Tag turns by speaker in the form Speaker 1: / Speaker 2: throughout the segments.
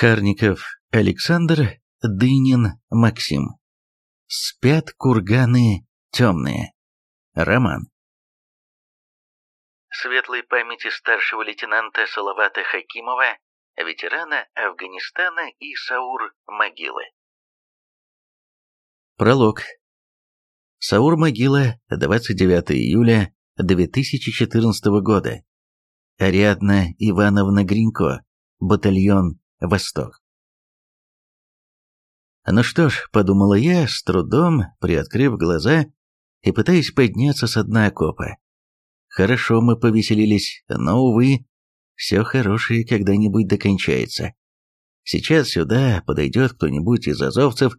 Speaker 1: Харников Александр, Дынин Максим. Спят курганы темные. Роман. Светлой памяти старшего лейтенанта Салавата Хакимова, ветерана Афганистана и Саур Могилы. Пролог. Саур Могила, 29 июля 2014 года. Ариадна Ивановна Гринько, батальон «Восток». Ну что ж, подумала я, с трудом приоткрыв глаза и пытаясь подняться с дна окопа. Хорошо мы повеселились, но, увы, все хорошее когда-нибудь докончается. Сейчас сюда подойдет кто-нибудь из азовцев,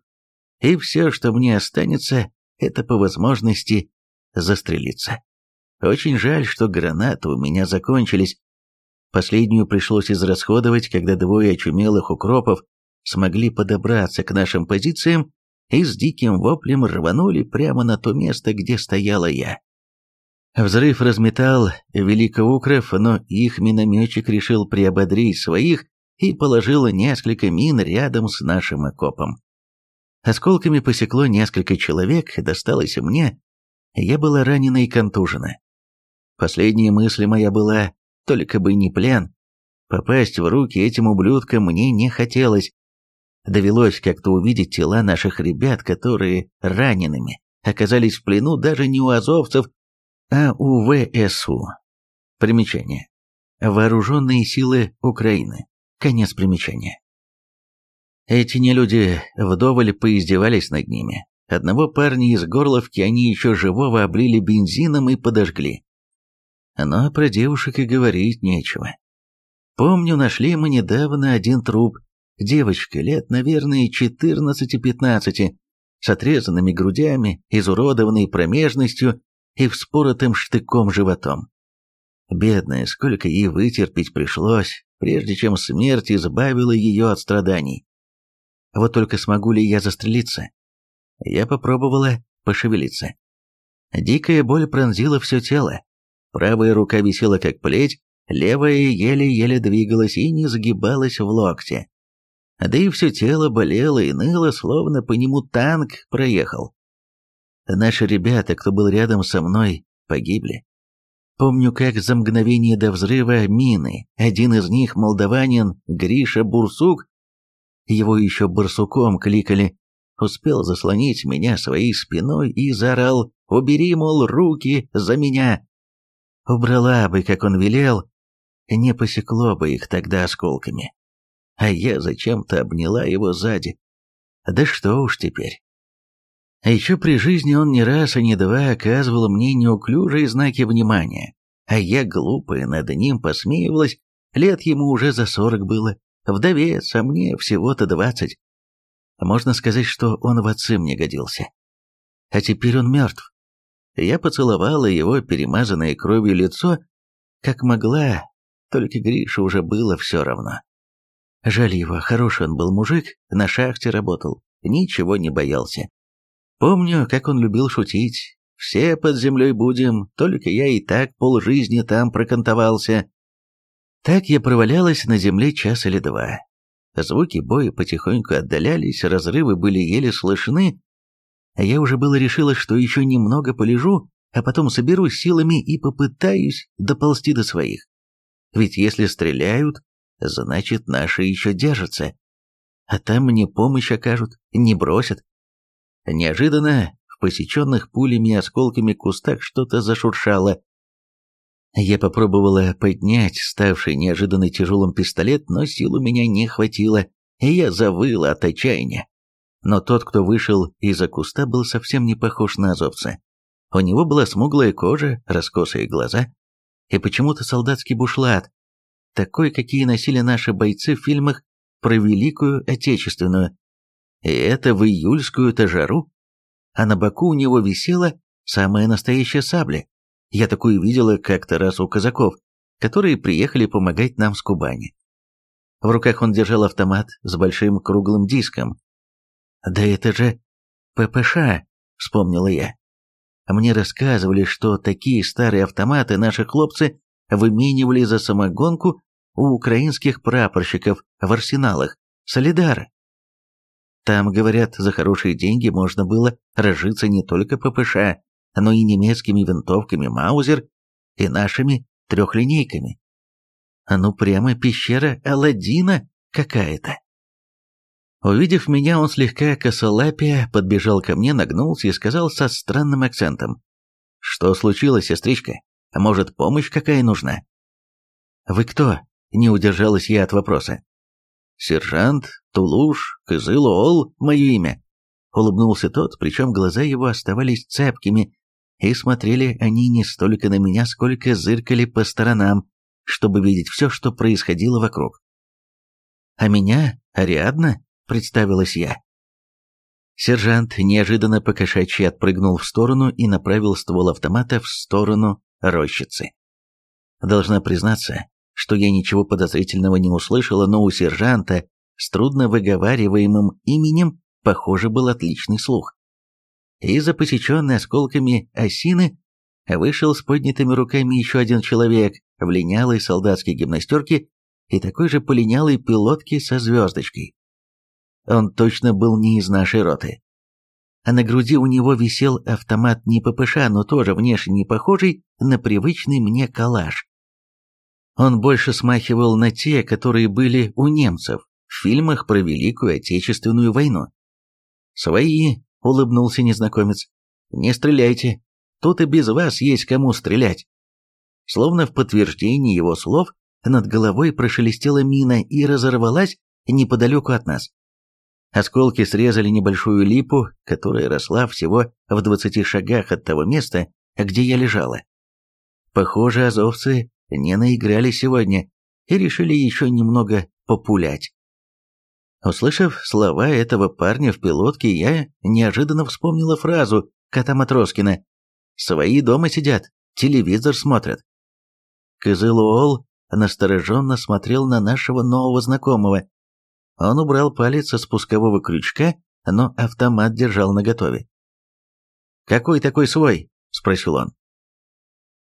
Speaker 1: и все, что мне останется, это по возможности застрелиться. Очень жаль, что гранаты у меня закончились. Последнюю пришлось израсходовать, когда двое очумелых укропов смогли подобраться к нашим позициям и с диким воплем рванули прямо на то место, где стояла я. Взрыв разметал великоукров, но их минометчик решил приободрить своих и положил несколько мин рядом с нашим окопом. Осколками посекло несколько человек, досталось мне. Я была ранена и контужена. Последняя мысль моя была, только бы не плен. Попасть в руки этим ублюдкам мне не хотелось. Довелось как-то увидеть тела наших ребят, которые ранеными оказались в плену даже не у азовцев, а у ВСУ. Примечание. Вооруженные силы Украины. Конец примечания. Эти нелюди вдоволь поиздевались над ними. Одного парня из Горловки они еще живого облили бензином и подожгли. Но про девушек и говорить нечего. Помню, нашли мы недавно один труп. Девочка лет, наверное, 14-15, с отрезанными грудями, изуродованной промежностью и вспоротым штыком животом. Бедная, сколько ей вытерпеть пришлось, прежде чем смерть избавила ее от страданий. Вот только смогу ли я застрелиться? Я попробовала пошевелиться. Дикая боль пронзила все тело. Правая рука висела как плеть, левая еле-еле двигалась и не загибалась в локте. Да и все тело болело и ныло, словно по нему танк проехал. Наши ребята, кто был рядом со мной, погибли. Помню, как за мгновение до взрыва мины один из них, молдаванин Гриша Бурсук, его еще барсуком кликали, успел заслонить меня своей спиной и заорал «Убери, мол, руки за меня!» Убрала бы, как он велел, не посекло бы их тогда осколками. А я зачем-то обняла его сзади. Да что уж теперь. А еще при жизни он не раз и не два оказывал мне неуклюжие знаки внимания, а я глупая над ним посмеивалась, лет ему уже за сорок было, вдовец, а мне всего-то двадцать. Можно сказать, что он в отцы мне годился. А теперь он мертв. Я поцеловала его перемазанное кровью лицо, как могла, только Грише уже было все равно. Жаль его, хороший он был мужик, на шахте работал, ничего не боялся. Помню, как он любил шутить. Все под землей будем, только я и так полжизни там прокантовался. Так я провалялась на земле час или два. Звуки боя потихоньку отдалялись, разрывы были еле слышны. А я уже было решила, что еще немного полежу, а потом соберусь силами и попытаюсь доползти до своих. Ведь если стреляют, значит наши еще держатся. А там мне помощь окажут, не бросят. Неожиданно в посеченных пулями и осколками кустах что-то зашуршало. Я попробовала поднять ставший неожиданно тяжелым пистолет, но сил у меня не хватило, и я завыла от отчаяния. Но тот, кто вышел из-за куста, был совсем не похож на азовца. У него была смуглая кожа, раскосые глаза и почему-то солдатский бушлат, такой, какие носили наши бойцы в фильмах про Великую Отечественную. И это в июльскую-то жару. А на боку у него висела самая настоящая сабля. Я такую видела как-то раз у казаков, которые приехали помогать нам с Кубани. В руках он держал автомат с большим круглым диском. «Да это же ППШ», — вспомнила я. Мне рассказывали, что такие старые автоматы наши хлопцы выменивали за самогонку у украинских прапорщиков в арсеналах. Солидара. Там, говорят, за хорошие деньги можно было разжиться не только ППШ, но и немецкими винтовками Маузер и нашими трехлинейками. А ну прямо пещера Аладдина какая-то. Увидев меня, он слегка косолапия подбежал ко мне, нагнулся и сказал со странным акцентом. «Что случилось, сестричка? А может, помощь какая нужна?» «Вы кто?» – не удержалась я от вопроса. «Сержант Тулуш Кызылуол, мое имя», – улыбнулся тот, причем глаза его оставались цепкими, и смотрели они не столько на меня, сколько зыркали по сторонам, чтобы видеть все, что происходило вокруг. «А меня, Ариадна?» – представилась я. Сержант неожиданно покошачьи отпрыгнул в сторону и направил ствол автомата в сторону рощицы. Должна признаться, что я ничего подозрительного не услышала, но у сержанта с трудно выговариваемым именем, похоже, был отличный слух. Из-за посеченной осколками осины вышел с поднятыми руками еще один человек в линялой солдатской гимнастерке и такой же полинялой пилотке со звездочкой. Он точно был не из нашей роты. А на груди у него висел автомат не ППШ, но тоже внешне не похожий на привычный мне калаш. Он больше смахивал на те, которые были у немцев в фильмах про Великую Отечественную войну. «Свои», — улыбнулся незнакомец, — «не стреляйте, тут и без вас есть кому стрелять». Словно в подтверждении его слов, над головой прошелестела мина и разорвалась неподалеку от нас. Осколки срезали небольшую липу, которая росла всего в двадцати шагах от того места, где я лежала. Похоже, азовцы не наиграли сегодня и решили еще немного популять. Услышав слова этого парня в пилотке, я неожиданно вспомнила фразу кота Матроскина «Свои дома сидят, телевизор смотрят». Кызылуол настороженно смотрел на нашего нового знакомого. Он убрал палец со спускового крючка, но автомат держал наготове. «Какой такой свой?» – спросил он.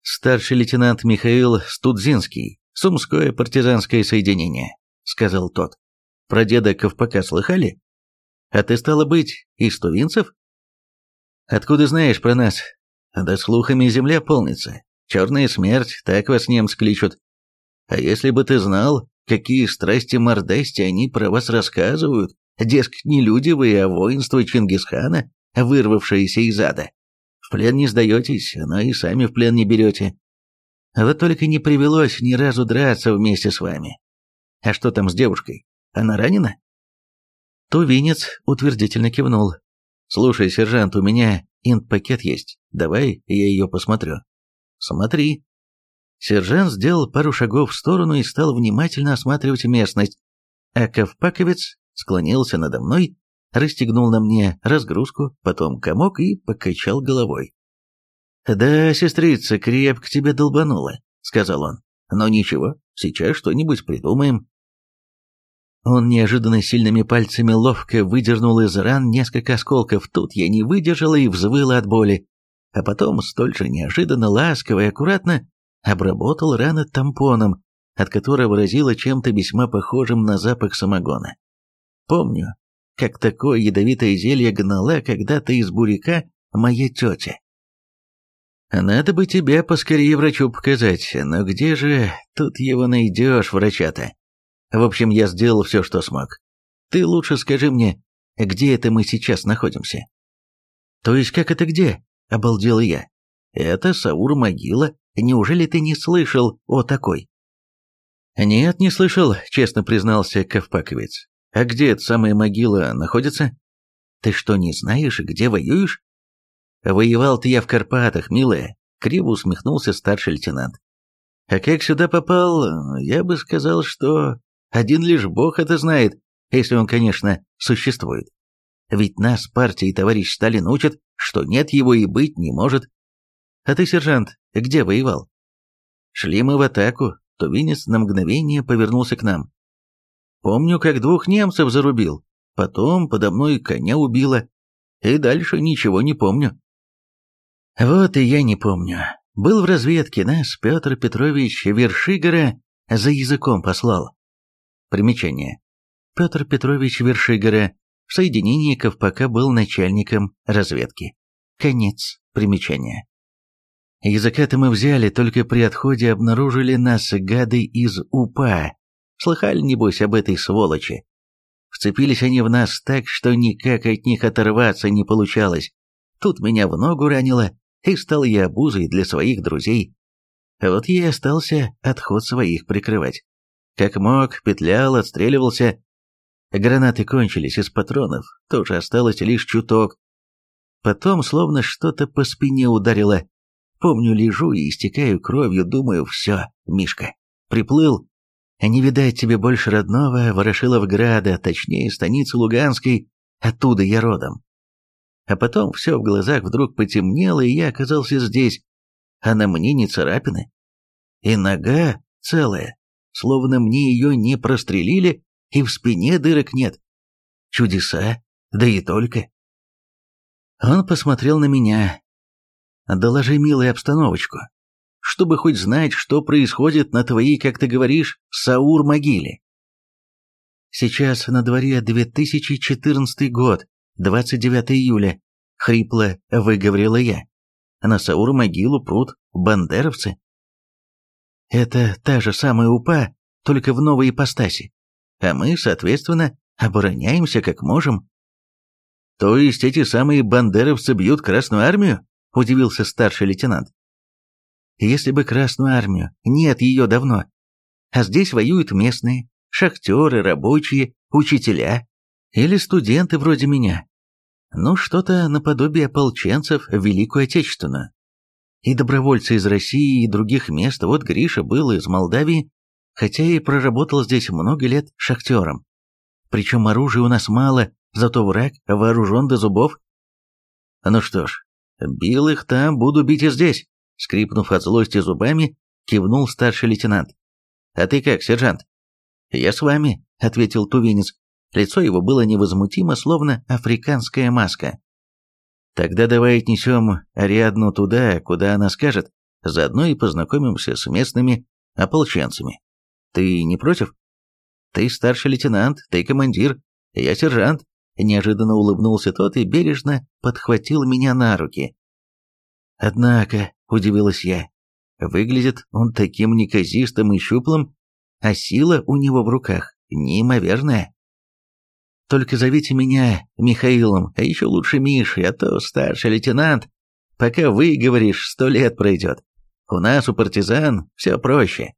Speaker 1: «Старший лейтенант Михаил Студзинский, Сумское партизанское соединение», — сказал тот. «Про деда Ковпака слыхали? А ты, стало быть, из тувинцев?» «Откуда знаешь про нас?» «Да слухами земля полнится. Черная смерть, так вас немцы кличут. А если бы ты знал, какие страсти-мордасти они про вас рассказывают, дескать, не люди вы, а воинство Чингисхана, вырвавшееся из ада. В плен не сдаетесь, но и сами в плен не берете. Вот только не привелось ни разу драться вместе с вами. А что там с девушкой? Она ранена?» Тувинец утвердительно кивнул. «Слушай, сержант, у меня инт-пакет есть. Давай я ее посмотрю». «Смотри». Сержант сделал пару шагов в сторону и стал внимательно осматривать местность, а Ковпаковец склонился надо мной расстегнул на мне разгрузку, потом комок и покачал головой. «Да, сестрица, крепко тебя долбанула», — сказал он. «Но ничего, сейчас что-нибудь придумаем». Он неожиданно сильными пальцами ловко выдернул из ран несколько осколков. Тут я не выдержала и взвыла от боли. А потом, столь же неожиданно, ласково и аккуратно, обработал раны тампоном, от которого разило чем-то весьма похожим на запах самогона. Помню, как такое ядовитое зелье гнала когда-то из буряка моя тетя. Надо бы тебе поскорее врачу показать, но где же тут его найдешь, врача-то? В общем, я сделал все, что смог. Ты лучше скажи мне, где это мы сейчас находимся? То есть как это где? Обалдел я. Это Саур-могила. Неужели ты не слышал о такой? Нет, не слышал, честно признался Ковпаковец. А где эта самая могила находится? Ты что, не знаешь, где воюешь? Воевал-то я в Карпатах, милая, криво усмехнулся старший лейтенант. А как сюда попал, я бы сказал, что один лишь Бог это знает, если он, конечно, существует. Ведь нас партия и товарищ Сталин учат, что нет его и быть не может. А ты, сержант, где воевал? Шли мы в атаку, Тувинец на мгновение повернулся к нам. Помню, как двух немцев зарубил, потом подо мной коня убило, и дальше ничего не помню. Вот и я не помню. Был в разведке, нас Петр Петрович Вершигора за языком послал. Примечание. Петр Петрович Вершигора в соединении Ковпака был начальником разведки. Конец примечания. Языка-то мы взяли, только при отходе обнаружили нас гады из УПА. Слыхали, небось, об этой сволочи? Вцепились они в нас так, что никак от них оторваться не получалось. Тут меня в ногу ранило, и стал я обузой для своих друзей. Вот я и остался отход своих прикрывать. Как мог, петлял, отстреливался. Гранаты кончились из патронов, тоже осталось лишь чуток. Потом словно что-то по спине ударило. Помню, лежу и истекаю кровью, думаю, все, Мишка, приплыл. Не видать тебе больше родного Ворошиловграда, точнее, станицы Луганской, оттуда я родом. А потом все в глазах вдруг потемнело, и я оказался здесь, а на мне не царапины. И нога целая, словно мне ее не прострелили, и в спине дырок нет. Чудеса, да и только. Он посмотрел на меня. «Доложи, милая, обстановочку, чтобы хоть знать, что происходит на твоей, как ты говоришь, Саур-могиле». «Сейчас на дворе 2014 год, 29 июля», — хрипло выговорила я. «На Саур-могилу прут бандеровцы». «Это та же самая УПА, только в новой ипостаси а мы, соответственно, обороняемся как можем. То есть эти самые бандеровцы бьют Красную Армию? Удивился старший лейтенант. Если бы Красную Армию, нет ее давно. А здесь воюют местные, шахтеры, рабочие, учителя или студенты вроде меня. Ну, что-то наподобие ополченцев в Великую Отечественную. И добровольцы из России и других мест, вот Гриша был из Молдавии, хотя и проработал здесь много лет шахтером. Причем оружия у нас мало, зато враг вооружен до зубов. Ну что ж, бил их там, буду бить и здесь, скрипнув от злости зубами, кивнул старший лейтенант. А ты как, сержант? Я с вами, ответил тувинец. Лицо его было невозмутимо, словно африканская маска. Тогда давай отнесем Ариадну туда, куда она скажет, заодно и познакомимся с местными ополченцами. Ты не против? Ты старший лейтенант, ты командир, я сержант. Неожиданно улыбнулся тот и бережно подхватил меня на руки. Однако, удивилась я, выглядит он таким неказистым и щуплым, а сила у него в руках неимоверная. Только зовите меня Михаилом, а еще лучше Мишей, а то старший лейтенант. Пока вы говоришь, сто лет пройдет. У нас, у партизан, все проще.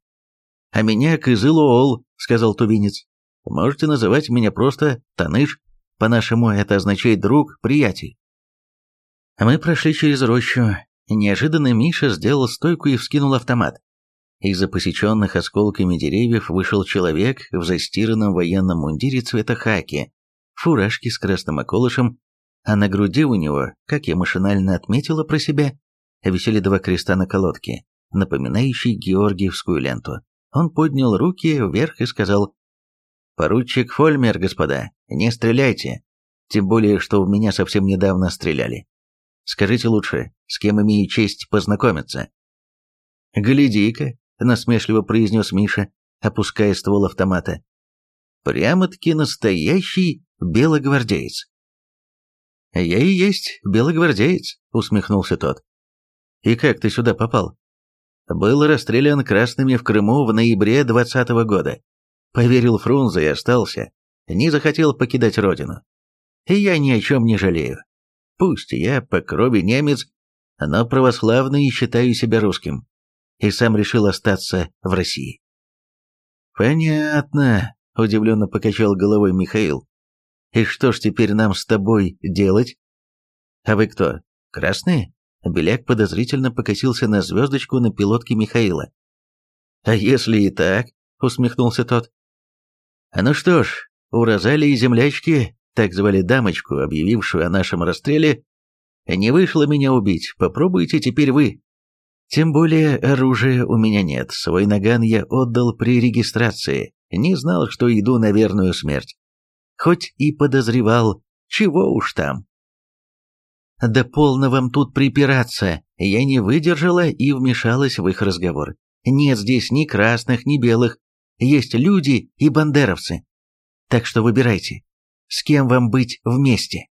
Speaker 1: «А меня Кызылуол», — сказал тувинец. «Можете называть меня просто Таныш. По-нашему это означает друг, приятель». Мы прошли через рощу. Неожиданно Миша сделал стойку и вскинул автомат. Из-за посеченных осколками деревьев вышел человек в застиранном военном мундире цвета хаки, фуражке с красным околышем, а на груди у него, как я машинально отметила про себя, висели два креста на колодке, напоминающие георгиевскую ленту. Он поднял руки вверх и сказал, «Поручик Фольмер, господа, не стреляйте, тем более, что в меня совсем недавно стреляли. Скажите лучше, с кем имею честь познакомиться?» «Гляди-ка», — насмешливо произнес Миша, опуская ствол автомата. «Прямо-таки настоящий белогвардеец». «Я и есть белогвардеец», — усмехнулся тот. «И как ты сюда попал?» был расстрелян красными в Крыму в ноябре 20 -го года. Поверил Фрунзе и остался, не захотел покидать родину. И я ни о чем не жалею. Пусть я по крови немец, но православный и считаю себя русским. И сам решил остаться в России. «Понятно», — удивленно покачал головой Михаил. «И что ж теперь нам с тобой делать?» «А вы кто, красные?» Беляк подозрительно покосился на звездочку на пилотке Михаила. «А если и так?» — усмехнулся тот. «А ну что ж, у Розалии землячки, так звали дамочку, объявившую о нашем расстреле, не вышло меня убить, попробуйте теперь вы. Тем более оружия у меня нет, свой наган я отдал при регистрации, не знал, что иду на верную смерть. Хоть и подозревал, чего уж там. Да полно вам тут припираться. Я не выдержала и вмешалась в их разговор. Нет здесь ни красных, ни белых. Есть люди и бандеровцы. Так что выбирайте, с кем вам быть вместе.